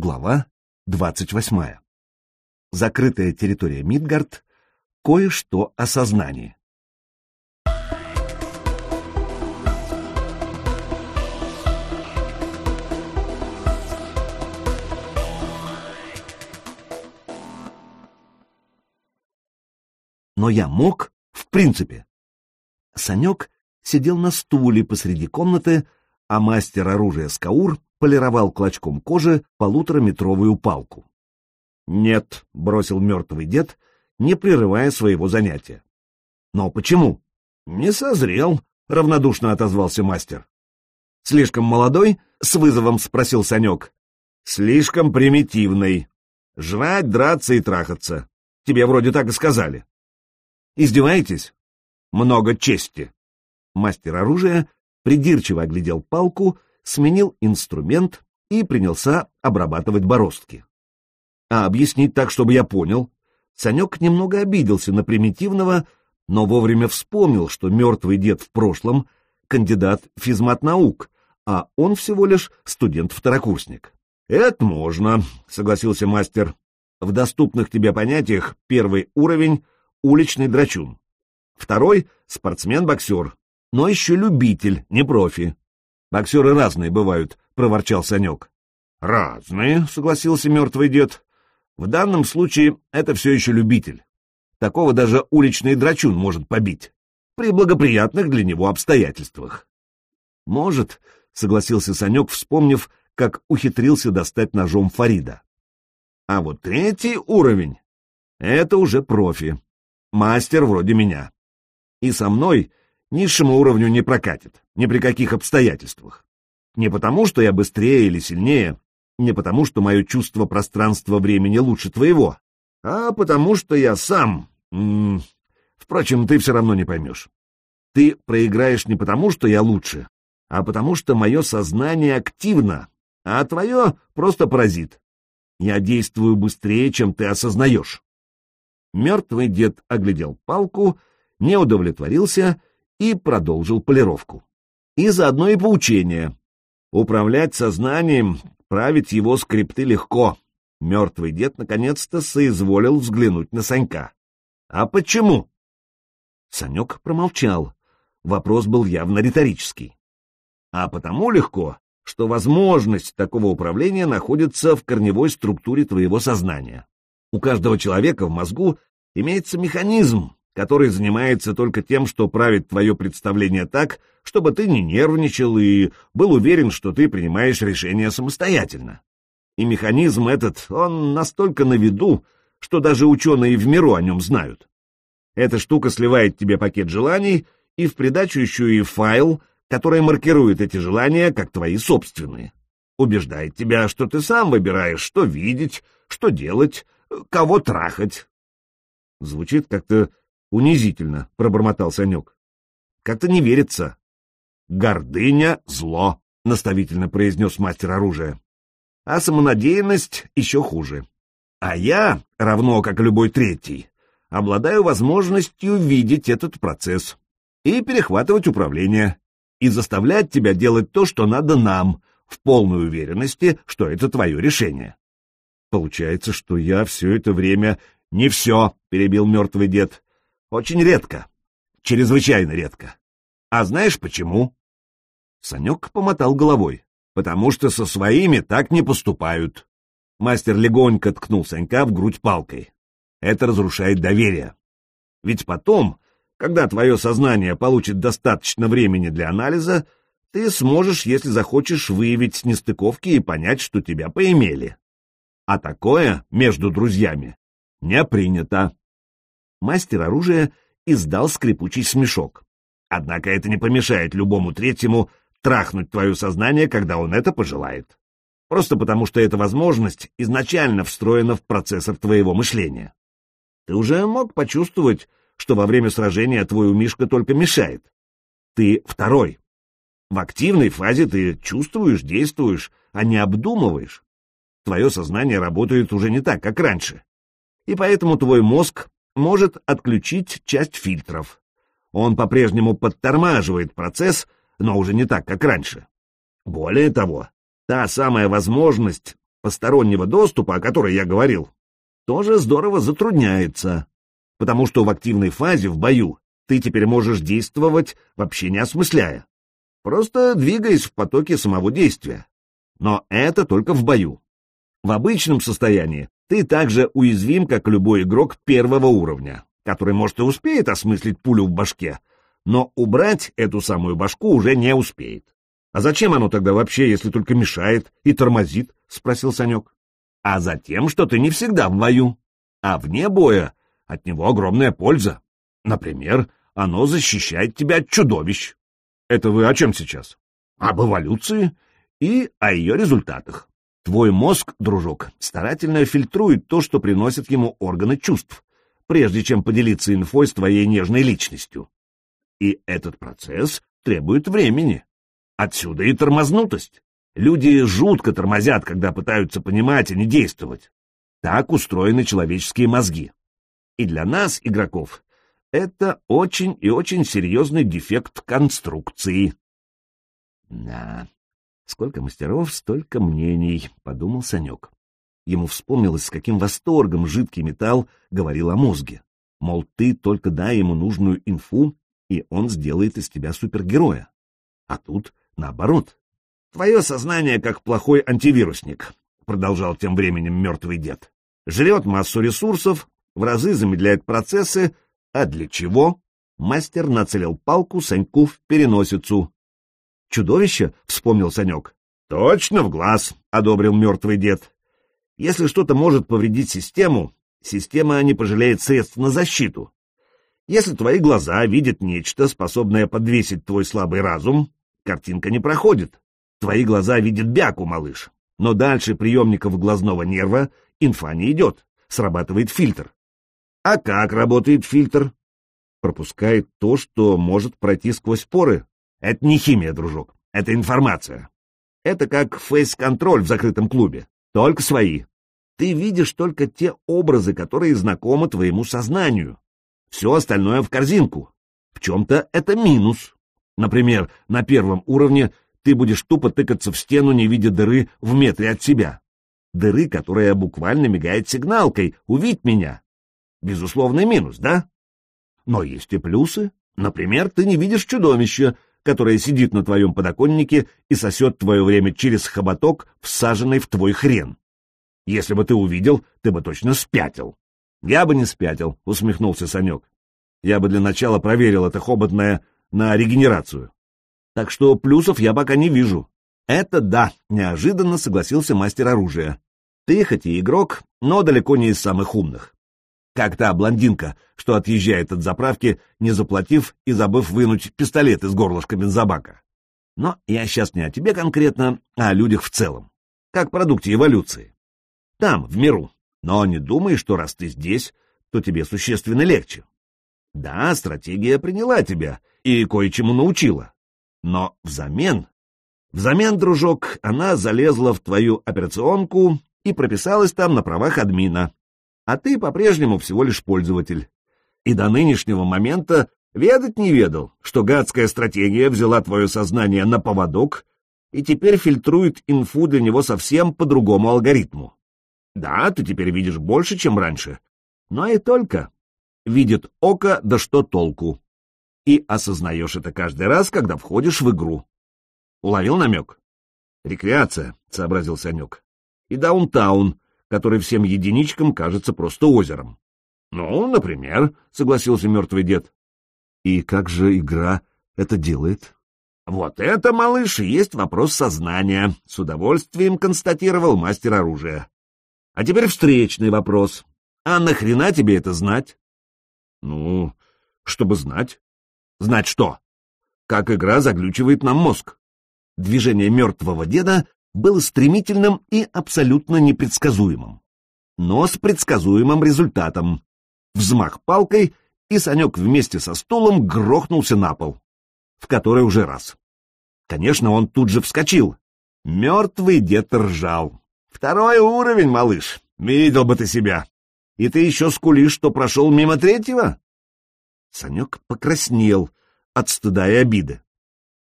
Глава 28. Закрытая территория Мидгард. Кое-что о сознании. Но я мог, в принципе. Санек сидел на стуле посреди комнаты, а мастер оружия Скаур полировал клочком кожи полутораметровую палку. «Нет», — бросил мертвый дед, не прерывая своего занятия. «Но почему?» «Не созрел», — равнодушно отозвался мастер. «Слишком молодой?» — с вызовом спросил Санек. «Слишком примитивный. Жрать, драться и трахаться. Тебе вроде так и сказали». «Издеваетесь?» «Много чести». Мастер оружия придирчиво оглядел палку, сменил инструмент и принялся обрабатывать бороздки. А объяснить так, чтобы я понял? Санек немного обиделся на примитивного, но вовремя вспомнил, что мертвый дед в прошлом — кандидат физмат-наук, а он всего лишь студент-второкурсник. «Это можно», — согласился мастер. «В доступных тебе понятиях первый уровень — уличный драчун. Второй — спортсмен-боксер, но еще любитель, не профи. Боксеры разные бывают, — проворчал Санек. — Разные, — согласился мертвый дед. В данном случае это все еще любитель. Такого даже уличный драчун может побить. При благоприятных для него обстоятельствах. — Может, — согласился Санек, вспомнив, как ухитрился достать ножом Фарида. А вот третий уровень — это уже профи. Мастер вроде меня. И со мной низшему уровню не прокатит, ни при каких обстоятельствах. Не потому, что я быстрее или сильнее, не потому, что мое чувство пространства-времени лучше твоего, а потому, что я сам... М -м, впрочем, ты все равно не поймешь. Ты проиграешь не потому, что я лучше, а потому, что мое сознание активно, а твое просто паразит. Я действую быстрее, чем ты осознаешь. Мертвый дед оглядел палку, не удовлетворился и продолжил полировку. И заодно и поучение. Управлять сознанием, править его скрипты легко. Мертвый дед наконец-то соизволил взглянуть на Санька. «А почему?» Санек промолчал. Вопрос был явно риторический. «А потому легко, что возможность такого управления находится в корневой структуре твоего сознания. У каждого человека в мозгу имеется механизм, который занимается только тем, что правит твое представление так, чтобы ты не нервничал и был уверен, что ты принимаешь решение самостоятельно. И механизм этот, он настолько на виду, что даже ученые в миру о нем знают. Эта штука сливает тебе пакет желаний и в придачу еще и файл, который маркирует эти желания как твои собственные. Убеждает тебя, что ты сам выбираешь, что видеть, что делать, кого трахать. Звучит как-то Унизительно, — пробормотал Санек. Как-то не верится. Гордыня — зло, — наставительно произнес мастер оружия. А самонадеянность еще хуже. А я, равно как любой третий, обладаю возможностью видеть этот процесс и перехватывать управление, и заставлять тебя делать то, что надо нам, в полной уверенности, что это твое решение. Получается, что я все это время... — Не все, — перебил мертвый дед. Очень редко. Чрезвычайно редко. А знаешь почему? Санек помотал головой. Потому что со своими так не поступают. Мастер легонько ткнул Санька в грудь палкой. Это разрушает доверие. Ведь потом, когда твое сознание получит достаточно времени для анализа, ты сможешь, если захочешь, выявить нестыковки и понять, что тебя поимели. А такое между друзьями не принято мастер оружия издал скрипучий смешок. Однако это не помешает любому третьему трахнуть твое сознание, когда он это пожелает. Просто потому, что эта возможность изначально встроена в процессор твоего мышления. Ты уже мог почувствовать, что во время сражения твой умишка только мешает. Ты второй. В активной фазе ты чувствуешь, действуешь, а не обдумываешь. Твое сознание работает уже не так, как раньше. И поэтому твой мозг может отключить часть фильтров. Он по-прежнему подтормаживает процесс, но уже не так, как раньше. Более того, та самая возможность постороннего доступа, о которой я говорил, тоже здорово затрудняется, потому что в активной фазе, в бою, ты теперь можешь действовать, вообще не осмысляя, просто двигаясь в потоке самого действия. Но это только в бою. В обычном состоянии ты так же уязвим, как любой игрок первого уровня, который, может, и успеет осмыслить пулю в башке, но убрать эту самую башку уже не успеет. «А зачем оно тогда вообще, если только мешает и тормозит?» — спросил Санек. «А затем, что ты не всегда в бою, а вне боя от него огромная польза. Например, оно защищает тебя от чудовищ». «Это вы о чем сейчас?» «Об эволюции и о ее результатах. Твой мозг, дружок, старательно фильтрует то, что приносят ему органы чувств, прежде чем поделиться инфой с твоей нежной личностью. И этот процесс требует времени. Отсюда и тормознутость. Люди жутко тормозят, когда пытаются понимать, а не действовать. Так устроены человеческие мозги. И для нас, игроков, это очень и очень серьезный дефект конструкции. Да, сколько мастеров, столько мнений, — подумал Санек. Ему вспомнилось, с каким восторгом жидкий металл говорил о мозге. Мол, ты только дай ему нужную инфу, и он сделает из тебя супергероя. А тут наоборот. Твое сознание как плохой антивирусник, продолжал тем временем мертвый дед. Жрет массу ресурсов, в разы замедляет процессы, а для чего? Мастер нацелил палку Саньку в переносицу. «Чудовище?» — вспомнил Санек. «Точно в глаз!» — одобрил мертвый дед. «Если что-то может повредить систему, система не пожалеет средств на защиту. Если твои глаза видят нечто, способное подвесить твой слабый разум, картинка не проходит. Твои глаза видят бяку, малыш. Но дальше приемников глазного нерва инфа не идет, срабатывает фильтр. А как работает фильтр? Пропускает то, что может пройти сквозь поры. Это не химия, дружок, это информация. Это как фейс-контроль в закрытом клубе, только свои. Ты видишь только те образы, которые знакомы твоему сознанию. Все остальное в корзинку. В чем-то это минус. Например, на первом уровне ты будешь тупо тыкаться в стену, не видя дыры в метре от себя. Дыры, которая буквально мигает сигналкой «Увидь меня». Безусловный минус, да? Но есть и плюсы. Например, ты не видишь чудовище, которое сидит на твоем подоконнике и сосет твое время через хоботок, всаженный в твой хрен. Если бы ты увидел, ты бы точно спятил. Я бы не спятил, усмехнулся Санек. Я бы для начала проверил это хоботное на регенерацию. Так что плюсов я пока не вижу. Это да, неожиданно согласился мастер оружия. Ты хоть и игрок, но далеко не из самых умных. Как та блондинка, что отъезжает от заправки, не заплатив и забыв вынуть пистолет из горлышка бензобака. Но я сейчас не о тебе конкретно, а о людях в целом. Как продукте эволюции. Там, в миру. Но не думай, что раз ты здесь, то тебе существенно легче. Да, стратегия приняла тебя и кое-чему научила. Но взамен... Взамен, дружок, она залезла в твою операционку и прописалась там на правах админа. А ты по-прежнему всего лишь пользователь. И до нынешнего момента ведать не ведал, что гадская стратегия взяла твое сознание на поводок и теперь фильтрует инфу для него совсем по другому алгоритму. Да, ты теперь видишь больше, чем раньше, но и только. Видит око, да что толку. И осознаешь это каждый раз, когда входишь в игру. Уловил намек? Рекреация, — сообразил Санек. И даунтаун, который всем единичкам кажется просто озером. Ну, например, — согласился мертвый дед. И как же игра это делает? Вот это, малыш, и есть вопрос сознания, — с удовольствием констатировал мастер оружия. А теперь встречный вопрос. А нахрена тебе это знать? Ну, чтобы знать. Знать что? Как игра заглючивает нам мозг. Движение мертвого деда было стремительным и абсолютно непредсказуемым. Но с предсказуемым результатом. Взмах палкой, и Санек вместе со стулом грохнулся на пол. В который уже раз. Конечно, он тут же вскочил. Мертвый дед ржал. Второй уровень, малыш. Видел бы ты себя. И ты еще скулишь, что прошел мимо третьего? Санек покраснел от стыда и обиды.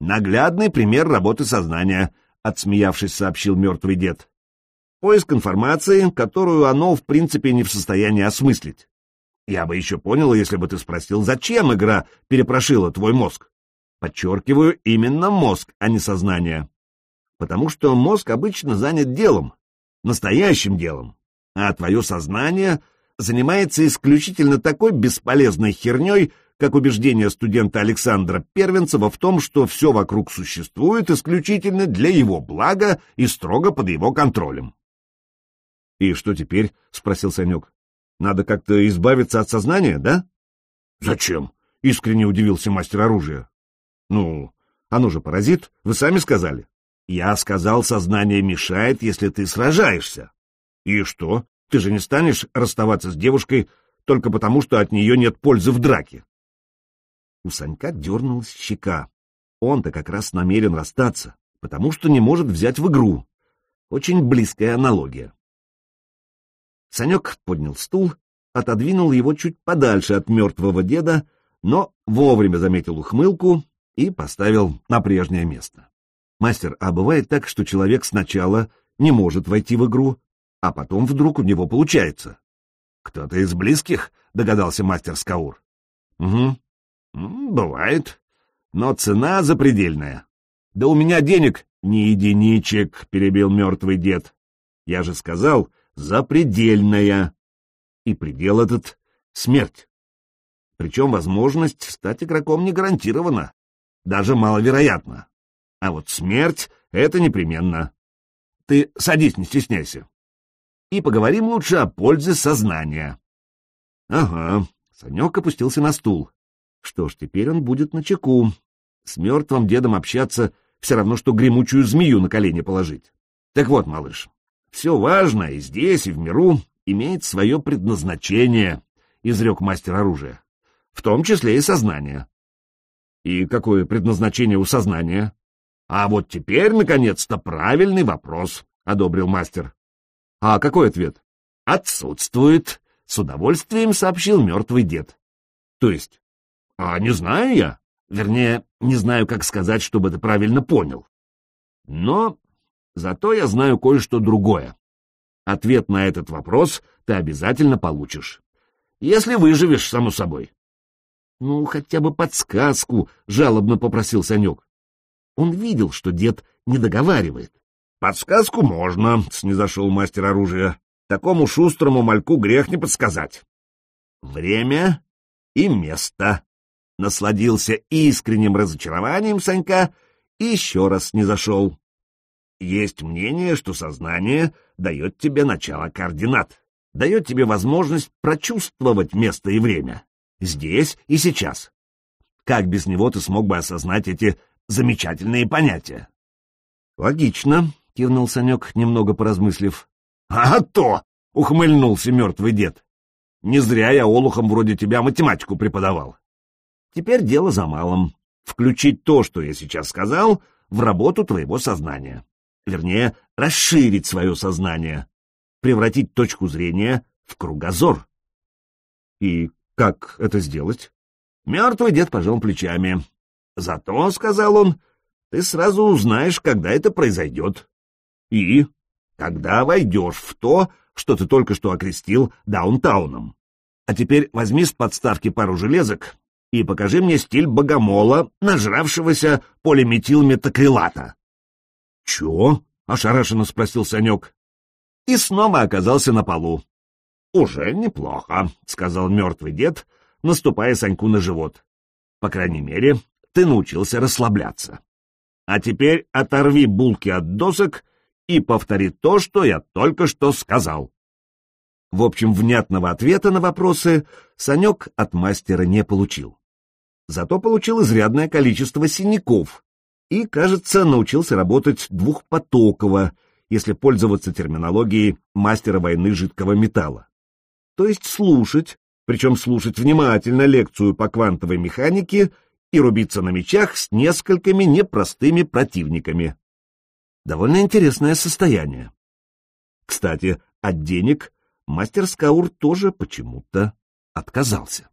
Наглядный пример работы сознания, отсмеявшись, сообщил мертвый дед. поиск информации, которую оно в принципе не в состоянии осмыслить. Я бы еще понял, если бы ты спросил, зачем игра перепрошила твой мозг. Подчеркиваю, именно мозг, а не сознание. Потому что мозг обычно занят делом, настоящим делом, а твое сознание занимается исключительно такой бесполезной херней, как убеждение студента Александра Первенцева в том, что все вокруг существует исключительно для его блага и строго под его контролем. — И что теперь? — спросил Санек. — Надо как-то избавиться от сознания, да? — Зачем? — искренне удивился мастер оружия. — Ну, оно же паразит, вы сами сказали. Я сказал, сознание мешает, если ты сражаешься. И что? Ты же не станешь расставаться с девушкой только потому, что от нее нет пользы в драке. У Санька дернулась щека. Он-то как раз намерен расстаться, потому что не может взять в игру. Очень близкая аналогия. Санек поднял стул, отодвинул его чуть подальше от мертвого деда, но вовремя заметил ухмылку и поставил на прежнее место. Мастер, а бывает так, что человек сначала не может войти в игру, а потом вдруг у него получается. Кто-то из близких, догадался мастер Скаур. Угу, «Бывает. Но цена запредельная. Да у меня денег не единичек», — перебил мертвый дед. «Я же сказал, запредельная. И предел этот — смерть. Причем возможность стать игроком не гарантирована, даже маловероятна. А вот смерть — это непременно. Ты садись, не стесняйся. И поговорим лучше о пользе сознания». «Ага», — Санек опустился на стул. Что ж, теперь он будет на чеку. С мертвым дедом общаться все равно, что гремучую змею на колени положить. Так вот, малыш, все важное и здесь, и в миру имеет свое предназначение, — изрек мастер оружия, — в том числе и сознание. И какое предназначение у сознания? А вот теперь, наконец-то, правильный вопрос, — одобрил мастер. А какой ответ? Отсутствует, — с удовольствием сообщил мертвый дед. То есть а не знаю я. Вернее, не знаю, как сказать, чтобы ты правильно понял. Но зато я знаю кое-что другое. Ответ на этот вопрос ты обязательно получишь. Если выживешь, само собой. Ну, хотя бы подсказку, — жалобно попросил Санек. Он видел, что дед не договаривает. Подсказку можно, — снизошел мастер оружия. Такому шустрому мальку грех не подсказать. Время и место насладился искренним разочарованием Санька и еще раз не зашел. Есть мнение, что сознание дает тебе начало координат, дает тебе возможность прочувствовать место и время, здесь и сейчас. Как без него ты смог бы осознать эти замечательные понятия? — Логично, — кивнул Санек, немного поразмыслив. — А то! — ухмыльнулся мертвый дед. — Не зря я олухом вроде тебя математику преподавал. Теперь дело за малым. Включить то, что я сейчас сказал, в работу твоего сознания. Вернее, расширить свое сознание. Превратить точку зрения в кругозор. И как это сделать? Мертвый дед пожал плечами. Зато, — сказал он, — ты сразу узнаешь, когда это произойдет. И когда войдешь в то, что ты только что окрестил даунтауном. А теперь возьми с подставки пару железок и покажи мне стиль богомола, нажравшегося полиметилметакрилата. — Чё? — ошарашенно спросил Санек. И снова оказался на полу. — Уже неплохо, — сказал мертвый дед, наступая Саньку на живот. — По крайней мере, ты научился расслабляться. А теперь оторви булки от досок и повтори то, что я только что сказал. В общем, внятного ответа на вопросы Санек от мастера не получил. Зато получил изрядное количество синяков и, кажется, научился работать двухпотоково, если пользоваться терминологией мастера войны жидкого металла. То есть слушать, причем слушать внимательно лекцию по квантовой механике и рубиться на мечах с несколькими непростыми противниками. Довольно интересное состояние. Кстати, от денег мастер Скаур тоже почему-то отказался.